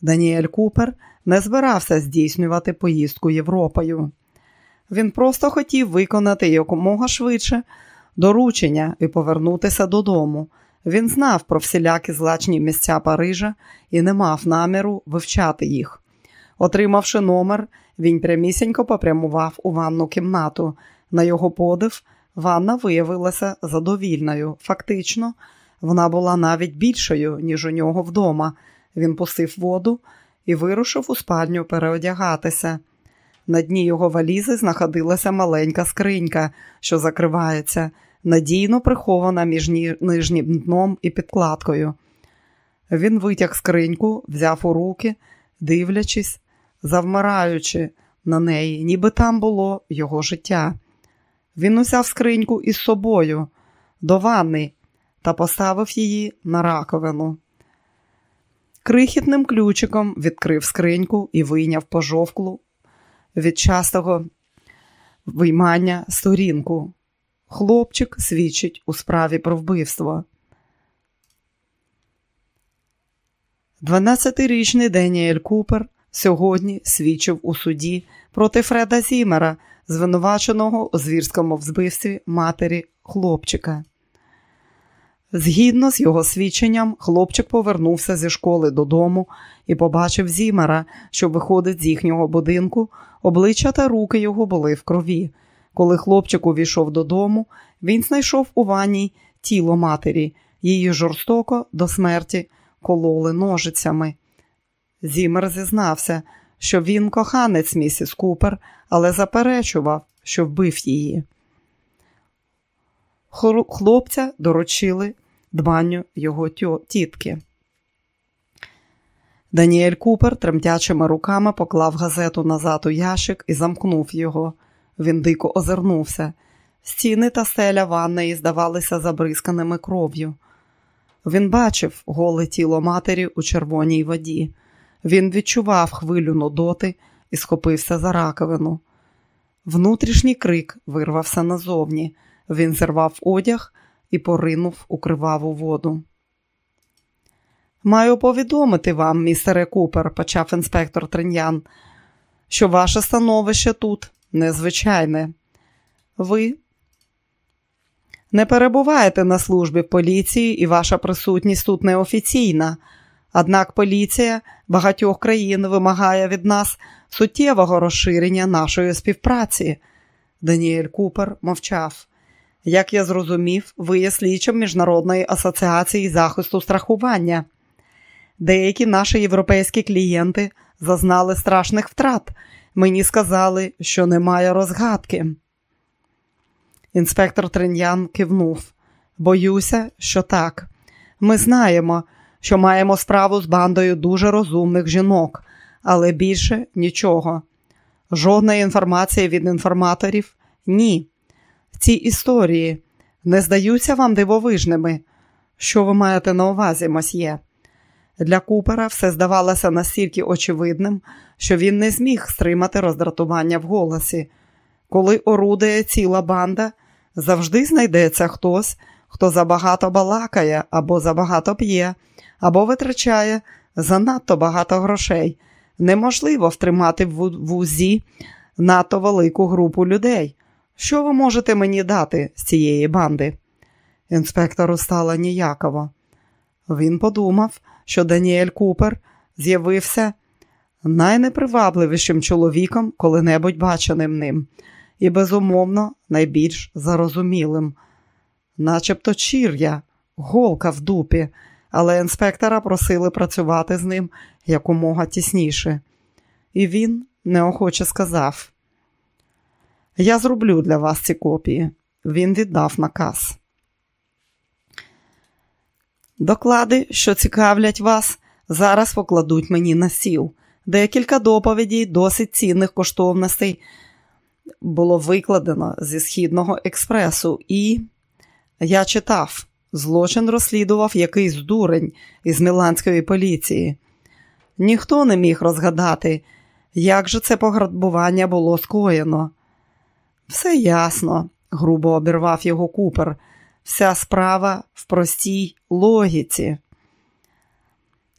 Даніель Купер не збирався здійснювати поїздку Європою. Він просто хотів виконати якомога швидше доручення і повернутися додому. Він знав про всілякі злачні місця Парижа і не мав наміру вивчати їх. Отримавши номер, він прямісінько попрямував у ванну кімнату. На його подив, ванна виявилася задовільною. Фактично, вона була навіть більшою, ніж у нього вдома. Він пустив воду і вирушив у спальню переодягатися. На дні його валізи знаходилася маленька скринька, що закривається, надійно прихована між нижнім дном і підкладкою. Він витяг скриньку, взяв у руки, дивлячись, завмираючи на неї, ніби там було його життя. Він узяв скриньку із собою до ванни та поставив її на раковину. Крихітним ключиком відкрив скриньку і вийняв пожовклу від частого виймання сторінку. Хлопчик свідчить у справі про вбивство. 12-річний Деніель Купер сьогодні свідчив у суді проти Фреда Зімера, звинуваченого у звірському вбивстві матері хлопчика. Згідно з його свідченням, хлопчик повернувся зі школи додому і побачив Зімера, що виходить з їхнього будинку, обличчя та руки його були в крові. Коли хлопчик увійшов додому, він знайшов у ванні тіло матері, її жорстоко до смерті кололи ножицями. Зімер зізнався, що він коханець місіс Купер, але заперечував, що вбив її. Хлопця доручили дбанню його тітки. Даніель Купер тремтячими руками поклав газету назад у ящик і замкнув його. Він дико озирнувся. Стіни та стеля ванної здавалися забризканими кров'ю. Він бачив голе тіло матері у червоній воді. Він відчував хвилю нудоти і схопився за раковину. Внутрішній крик вирвався назовні. Він зірвав одяг і поринув у криваву воду. Маю повідомити вам, містере Купер, почав інспектор Триньян, що ваше становище тут незвичайне. Ви не перебуваєте на службі поліції, і ваша присутність тут неофіційна. Однак поліція багатьох країн вимагає від нас суттєвого розширення нашої співпраці. Даніель Купер мовчав. Як я зрозумів, ви є слідчим Міжнародної асоціації захисту страхування. Деякі наші європейські клієнти зазнали страшних втрат. Мені сказали, що немає розгадки. Інспектор Триньян кивнув. Боюся, що так. Ми знаємо, що маємо справу з бандою дуже розумних жінок, але більше нічого. Жодної інформації від інформаторів ні. Ці історії не здаються вам дивовижними. Що ви маєте на увазі, мосьє? Для Купера все здавалося настільки очевидним, що він не зміг стримати роздратування в голосі. Коли орудує ціла банда, завжди знайдеться хтось, хто забагато балакає або забагато п'є, або витрачає занадто багато грошей. Неможливо втримати в узі надто велику групу людей. Що ви можете мені дати з цієї банди? Інспектору стало ніяково. Він подумав, що Даніель Купер з'явився найнепривабливішим чоловіком, коли-небудь баченим ним, і, безумовно, найбільш зарозумілим, начебто чір'я, голка в дупі, але інспектора просили працювати з ним якомога тісніше. І він неохоче сказав: Я зроблю для вас ці копії. Він віддав наказ. Доклади, що цікавлять вас, зараз покладуть мені на сіл. Декілька доповідей досить цінних коштовностей було викладено зі Східного експресу, і я читав, злочин розслідував якийсь дурень із міланської поліції. Ніхто не міг розгадати, як же це пограбування було скоєно. Все ясно, грубо обірвав його купер. Вся справа в простій логіці.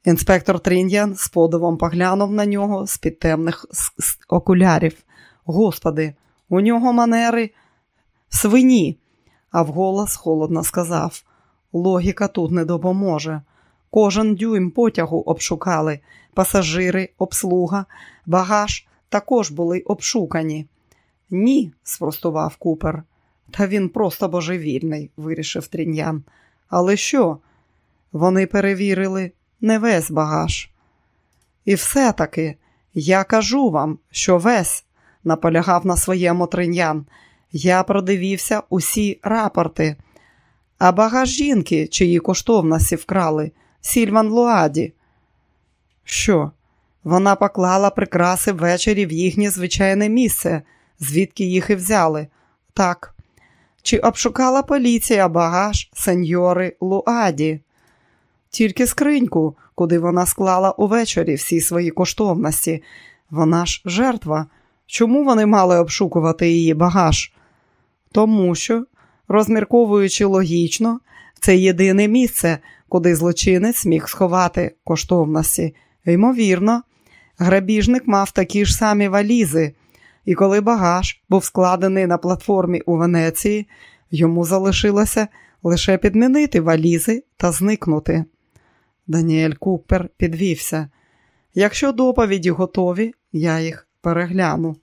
Інспектор Тріндян з подивом поглянув на нього з під темних окулярів. Господи, у нього манери свині, а вголос холодно сказав: Логіка тут не допоможе. Кожен дюйм потягу обшукали, пасажири, обслуга, багаж також були обшукані. Ні, спростував Купер. Та він просто божевільний, вирішив Трін'ян. Але що? Вони перевірили не весь багаж. І все-таки я кажу вам, що весь, наполягав на своєму Трин'ян, я продивився усі рапорти, а багаж жінки, чиї коштовності вкрали, Сільван Луаді. Що? Вона поклала прикраси ввечері в їхнє звичайне місце, звідки їх і взяли. Так. Чи обшукала поліція багаж сеньори Луаді? Тільки скриньку, куди вона склала увечері всі свої коштовності. Вона ж жертва. Чому вони мали обшукувати її багаж? Тому що, розмірковуючи логічно, це єдине місце, куди злочинець міг сховати коштовності. Ймовірно, грабіжник мав такі ж самі валізи, і коли багаж був складений на платформі у Венеції, йому залишилося лише підмінити валізи та зникнути. Даніель Купер підвівся. Якщо доповіді готові, я їх перегляну.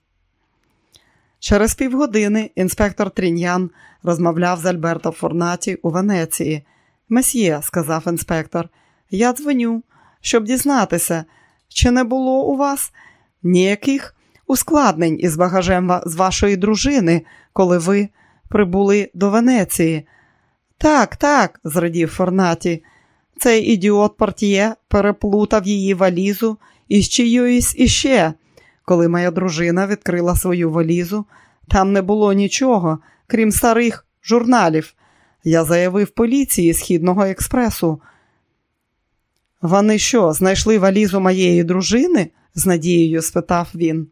Через півгодини інспектор Тріньян розмовляв з Альберто Форнаті у Венеції. Месьє, сказав інспектор, я дзвоню, щоб дізнатися, чи не було у вас ніяких ускладнень із багажем з вашої дружини, коли ви прибули до Венеції. Так, так, зрадів Форнаті. Цей ідіот портіє переплутав її валізу із чиюсь іще. Коли моя дружина відкрила свою валізу, там не було нічого, крім старих журналів. Я заявив поліції Східного експресу. Вони що, знайшли валізу моєї дружини? з надією спитав він.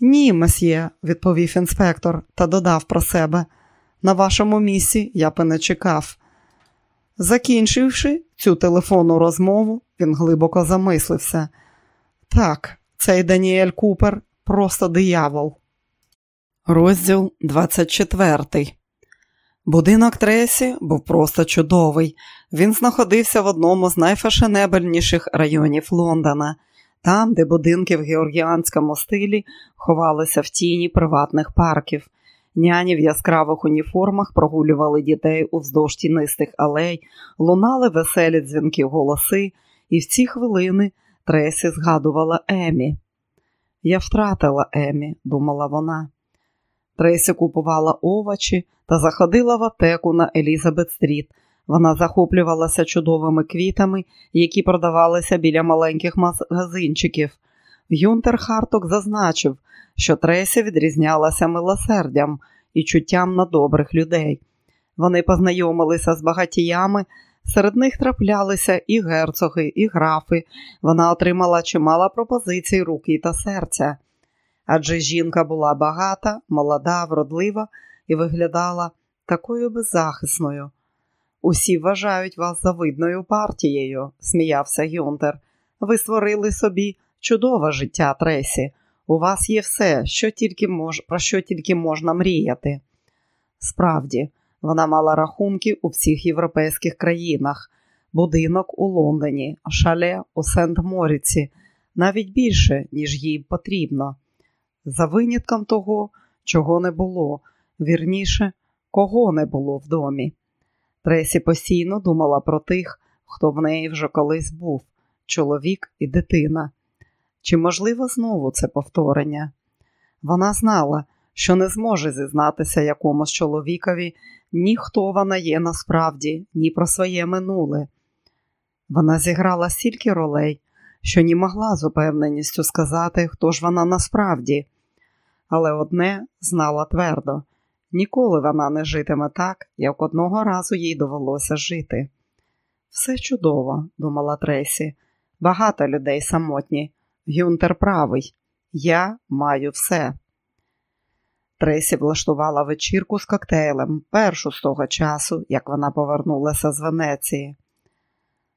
Ні, месьє, відповів інспектор та додав про себе. На вашому місці я б не чекав. Закінчивши цю телефонну розмову, він глибоко замислився. Так, цей Даніель Купер просто диявол. Розділ 24 Будинок Тресі був просто чудовий. Він знаходився в одному з найфашенебельніших районів Лондона, там, де будинки в георгіанському стилі ховалися в тіні приватних парків. Няні в яскравих уніформах прогулювали дітей уздовж тінистих алей, лунали веселі дзвінки голоси, і в ці хвилини Тресі згадувала Емі. Я втратила Емі, думала вона. Тресі купувала овочі та заходила в аптеку на Елізабет Стріт. Вона захоплювалася чудовими квітами, які продавалися біля маленьких магазинчиків. Юнтер Харток зазначив, що Тресі відрізнялася милосердям і чуттям на добрих людей. Вони познайомилися з багатіями, серед них траплялися і герцоги, і графи. Вона отримала чимало пропозицій руки та серця. Адже жінка була багата, молода, вродлива і виглядала такою беззахисною. Усі вважають вас завидною партією, сміявся Юнтер. Ви створили собі чудове життя Тресі. У вас є все, що тільки мож... про що тільки можна мріяти. Справді, вона мала рахунки у всіх європейських країнах, будинок у Лондоні, шале у Сент-Моріці, навіть більше, ніж їй потрібно. За винятком того, чого не було, вірніше, кого не було в домі. Тресі постійно думала про тих, хто в неї вже колись був чоловік і дитина. Чи можливо знову це повторення? Вона знала, що не зможе зізнатися якомусь чоловікові ні хто вона є насправді, ні про своє минуле. Вона зіграла стільки ролей, що не могла з упевненістю сказати, хто ж вона насправді, але одне знала твердо ніколи вона не житиме так, як одного разу їй довелося жити. Все чудово, думала Тресі, багато людей самотні. Гюнтер правий, я маю все. Тресі влаштувала вечірку з коктейлем, першу з того часу, як вона повернулася з Венеції.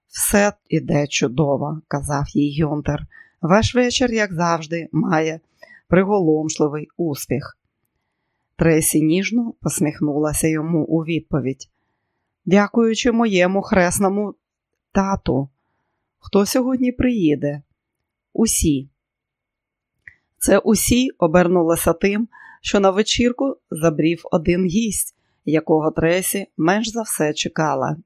Все іде чудово, казав їй Гюнтер. Ваш вечір, як завжди, має приголомшливий успіх. Тресі ніжно посміхнулася йому у відповідь. Дякуючи моєму хресному тату, хто сьогодні приїде? Усі. Це усі обернулося тим, що на вечірку забрів один гість, якого Тресі менш за все чекала.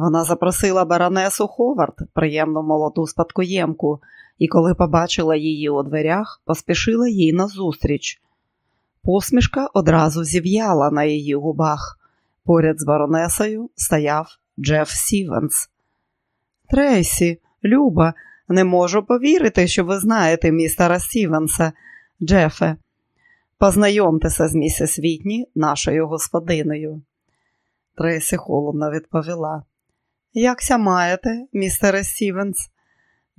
Вона запросила баронесу Ховард, приємну молоду спадкоємку, і коли побачила її у дверях, поспішила їй назустріч. Посмішка одразу зів'яла на її губах. Поряд з баронесою стояв Джеф Стівенс. Трейсі, Люба, не можу повірити, що ви знаєте містера Стівенса, Джефе. Познайомтеся з місіс Вітні, нашою господиною. Трейсі холодно відповіла. Як ся маєте, містере Стівенс?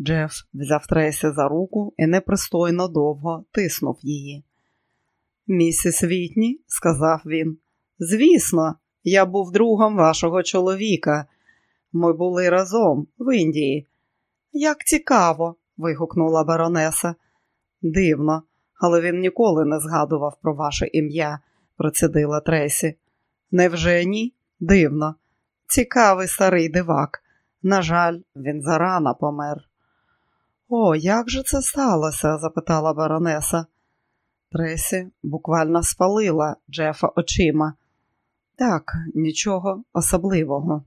Джеф взяв Трейсі за руку і непристойно довго тиснув її. Місіс Вітні, сказав він, звісно, я був другом вашого чоловіка. Ми були разом в Індії. Як цікаво, вигукнула баронеса. Дивно, але він ніколи не згадував про ваше ім'я, процідила Тресі. Невже ні? Дивно. Цікавий старий дивак. На жаль, він зарано помер. О, як же це сталося? запитала баронеса. Тресі буквально спалила Джефа очима. Так, нічого особливого.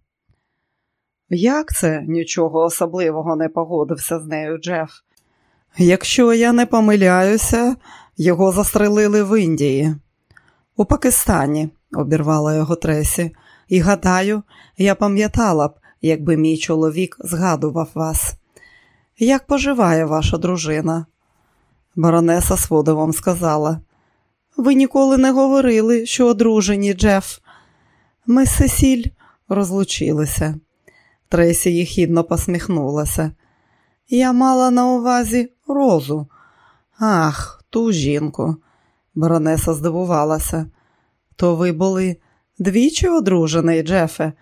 Як це нічого особливого не погодився з нею Джеф? Якщо я не помиляюся, його застрелили в Індії. У Пакистані, обірвала його Тресі, і гадаю, я пам'ятала б, якби мій чоловік згадував вас. Як поживає ваша дружина? Баронеса з водовом сказала. Ви ніколи не говорили, що одружені, Джеф. Ми з Сесіль розлучилися. Тресі їхідно посміхнулася. Я мала на увазі розу. Ах, ту жінку. Баронеса здивувалася. То ви були двічі одружений, Джефе?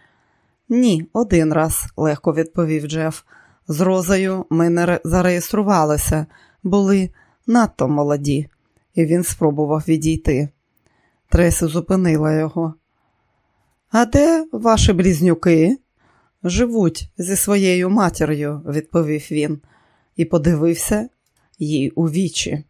Ні, один раз, легко відповів Джеф. З Розою ми не зареєструвалися, були надто молоді, і він спробував відійти. Тресі зупинила його. А де ваші близнюки? Живуть зі своєю матір'ю, відповів він і подивився їй у вічі.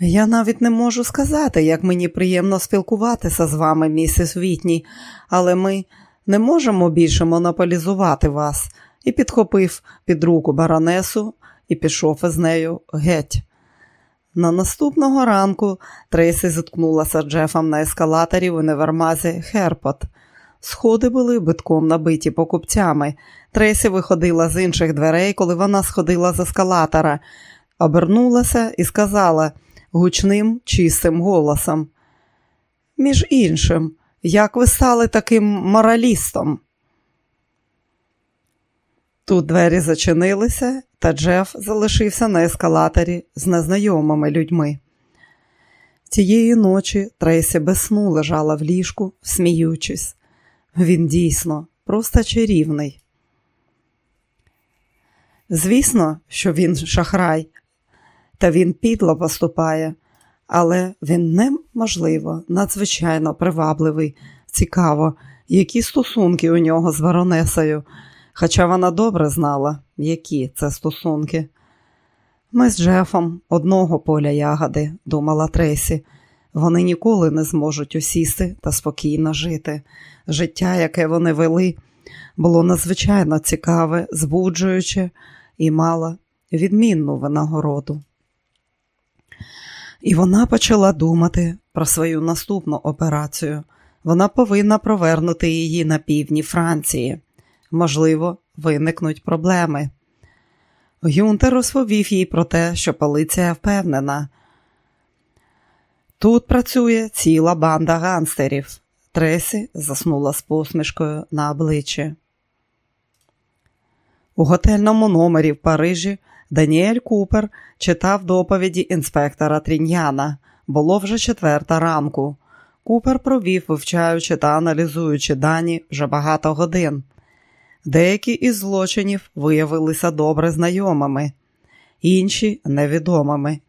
Я навіть не можу сказати, як мені приємно спілкуватися з вами, місіс Вітні, але ми не можемо більше монополізувати вас, і підхопив під руку баронесу і пішов із нею геть. На наступного ранку Трейсі зіткнулася з Джефом на ескалаторі в універмазі Херпот. Сходи були битком набиті покупцями. Трейсі виходила з інших дверей, коли вона сходила з ескалатора, обернулася і сказала гучним, чистим голосом. Між іншим, як ви стали таким моралістом? Тут двері зачинилися, та Джеф залишився на ескалаторі з незнайомими людьми. Тієї ночі Трейсі без сну лежала в ліжку, сміючись. Він дійсно просто чарівний. Звісно, що він шахрай, та він підло поступає, але він неможливо, надзвичайно привабливий, цікаво, які стосунки у нього з Воронесою, хоча вона добре знала, які це стосунки. Ми з Джефом одного поля ягоди, думала Тресі. Вони ніколи не зможуть усісти та спокійно жити. Життя, яке вони вели, було надзвичайно цікаве, збуджуюче і мало відмінну винагороду. І вона почала думати про свою наступну операцію. Вона повинна провернути її на півдні Франції. Можливо, виникнуть проблеми. Гюнтер розповів їй про те, що поліція впевнена. Тут працює ціла банда ганстерів. Тресі заснула з посмішкою на обличчі. У готельному номері в Парижі Даніель Купер читав доповіді інспектора Тріньяна. Було вже четверта ранку. Купер провів, вивчаючи та аналізуючи дані вже багато годин. Деякі із злочинів виявилися добре знайомими, інші невідомими.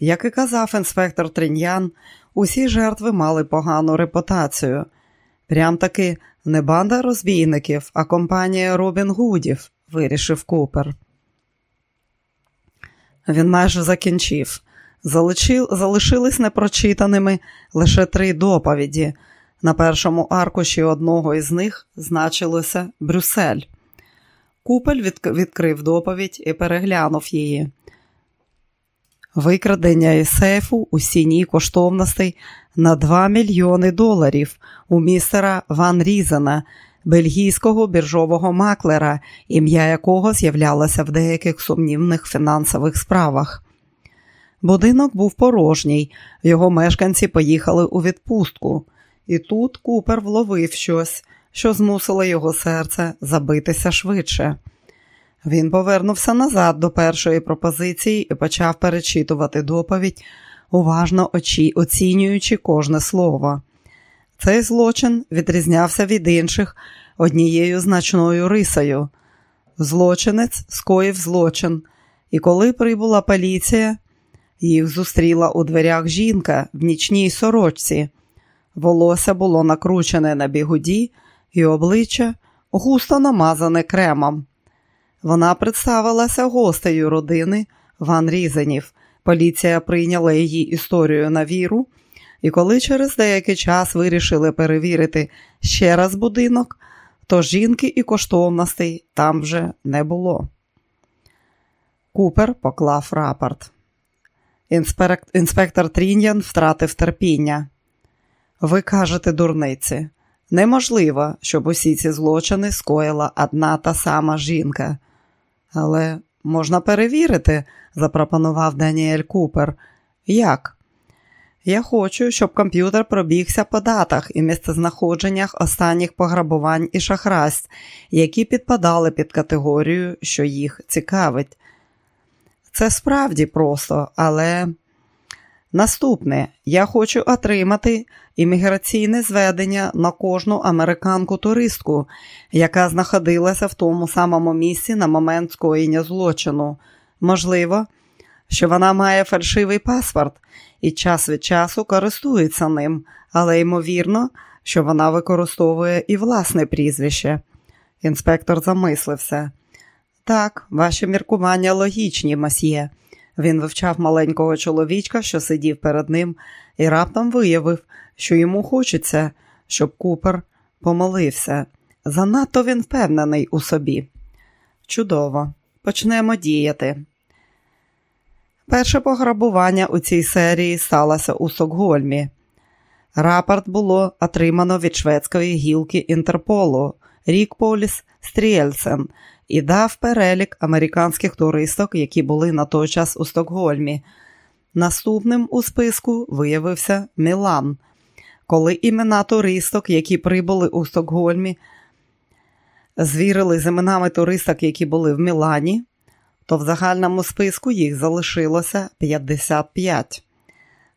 Як і казав інспектор Триньян, усі жертви мали погану репутацію. Прям таки не банда розбійників, а компанія Робін Гудів, вирішив Купер. Він майже закінчив. Залишились непрочитаними лише три доповіді. На першому аркуші одного із них значилося Брюссель. Купель від, відкрив доповідь і переглянув її. Викрадення із сейфу у сіній коштовностей на 2 мільйони доларів у містера Ван Різена, бельгійського біржового маклера, ім'я якого з'являлося в деяких сумнівних фінансових справах. Будинок був порожній, його мешканці поїхали у відпустку, і тут Купер вловив щось, що змусило його серце забитися швидше. Він повернувся назад до першої пропозиції і почав перечитувати доповідь, уважно очі, оцінюючи кожне слово. Цей злочин відрізнявся від інших однією значною рисою. Злочинець скоїв злочин, і коли прибула поліція, їх зустріла у дверях жінка в нічній сорочці. Волосся було накручене на бігуді, і обличчя густо намазане кремом. Вона представилася гостею родини Ван Різенів. Поліція прийняла її історію на віру, і коли через деякий час вирішили перевірити ще раз будинок, то жінки і коштовностей там вже не було. Купер поклав рапорт. Інспектор Трін'ян втратив терпіння. Ви кажете, дурниці, неможливо, щоб усі ці злочини скоїла одна та сама жінка. Але можна перевірити, запропонував Даніель Купер. Як? Я хочу, щоб комп'ютер пробігся по датах і місцезнаходженнях останніх пограбувань і шахрайств, які підпадали під категорію, що їх цікавить. Це справді просто, але наступне я хочу отримати імміграційне зведення на кожну американку-туристку, яка знаходилася в тому самому місці на момент скоєння злочину. Можливо, що вона має фальшивий паспорт і час від часу користується ним, але ймовірно, що вона використовує і власне прізвище. Інспектор замислився. Так, ваші міркування логічні, масьє. Він вивчав маленького чоловічка, що сидів перед ним, і раптом виявив, що йому хочеться, щоб Купер помолився. Занадто він впевнений у собі. Чудово, почнемо діяти. Перше пограбування у цій серії сталося у Сокгольмі. Рапорт було отримано від шведської гілки Інтерполу Рік Поліс і дав перелік американських туристок, які були на той час у Стокгольмі. Наступним у списку виявився Мілан. Коли імена туристок, які прибули у Стокгольмі, звірили з іменами туристок, які були в Мілані, то в загальному списку їх залишилося 55.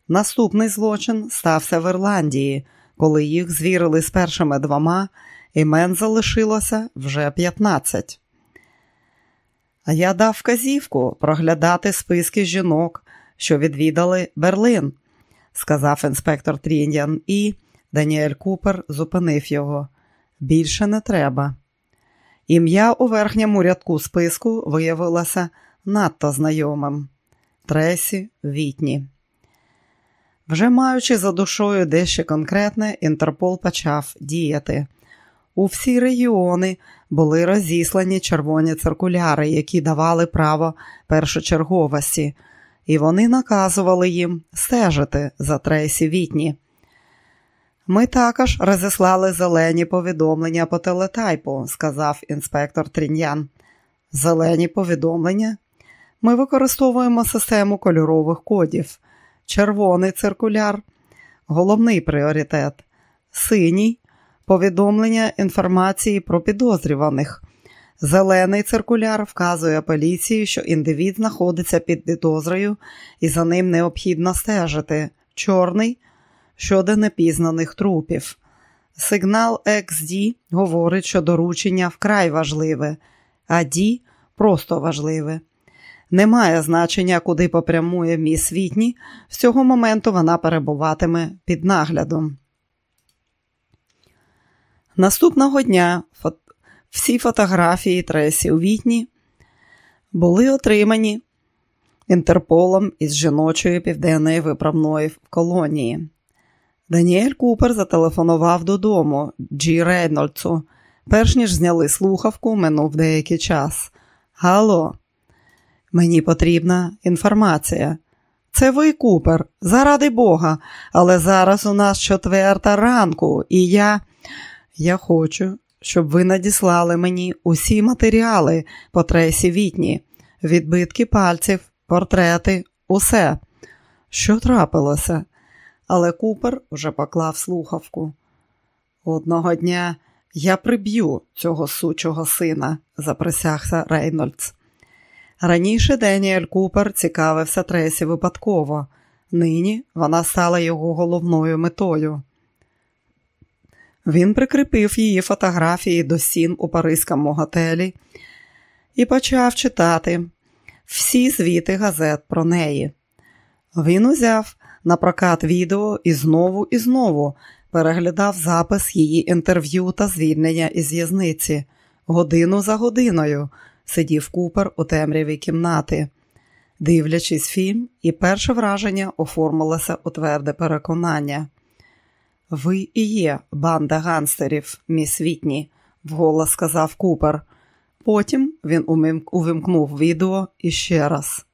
Наступний злочин стався в Ірландії, коли їх звірили з першими двома, імен залишилося вже 15. А я дав вказівку проглядати списки жінок, що відвідали Берлин, сказав інспектор Тріндян, і Даніель Купер зупинив його. Більше не треба. Ім'я у верхньому рядку списку виявилося надто знайомим Тресі Вітні. Вже маючи за душою дещо конкретне, Інтерпол почав діяти. У всі регіони були розіслані червоні циркуляри, які давали право першочерговості, і вони наказували їм стежити за Тресі Вітні. Ми також розіслали зелені повідомлення по телетайпу, сказав інспектор Трін'ян. Зелені повідомлення? Ми використовуємо систему кольорових кодів. Червоний циркуляр головний пріоритет, синій повідомлення інформації про підозрюваних. Зелений циркуляр вказує поліції, що індивід знаходиться під підозрою і за ним необхідно стежити. Чорний щодо непізнаних трупів. Сигнал XD говорить, що доручення вкрай важливе, а D просто важливе. Немає значення, куди попрямує міс Вітні, з цього моменту вона перебуватиме під наглядом. Наступного дня всі фотографії Тресі у Вітні були отримані Інтерполом із жіночої південної виправної колонії. Даніель Купер зателефонував додому Джі Рейнольдсу. Перш ніж зняли слухавку, минув деякий час. Гало, мені потрібна інформація. Це ви, Купер, заради Бога, але зараз у нас четверта ранку, і я. Я хочу, щоб ви надіслали мені усі матеріали по тресі вітні, відбитки пальців, портрети, усе. Що трапилося? Але Купер вже поклав слухавку. Одного дня я приб'ю цього сучого сина, заприсягся Рейнольдс. Раніше Деніель Купер цікавився Тресі випадково, нині вона стала його головною метою. Він прикріпив її фотографії до сін у Паризькому готелі і почав читати всі звіти газет про неї. Він узяв на прокат відео і знову і знову переглядав запис її інтерв'ю та звільнення із в'язниці. Годину за годиною сидів купер у темряві кімнати. Дивлячись фільм, і перше враження оформилося у тверде переконання. Ви і є банда ганстерів, міс Вітні, вголос сказав Купер. Потім він увімкнув відео іще раз.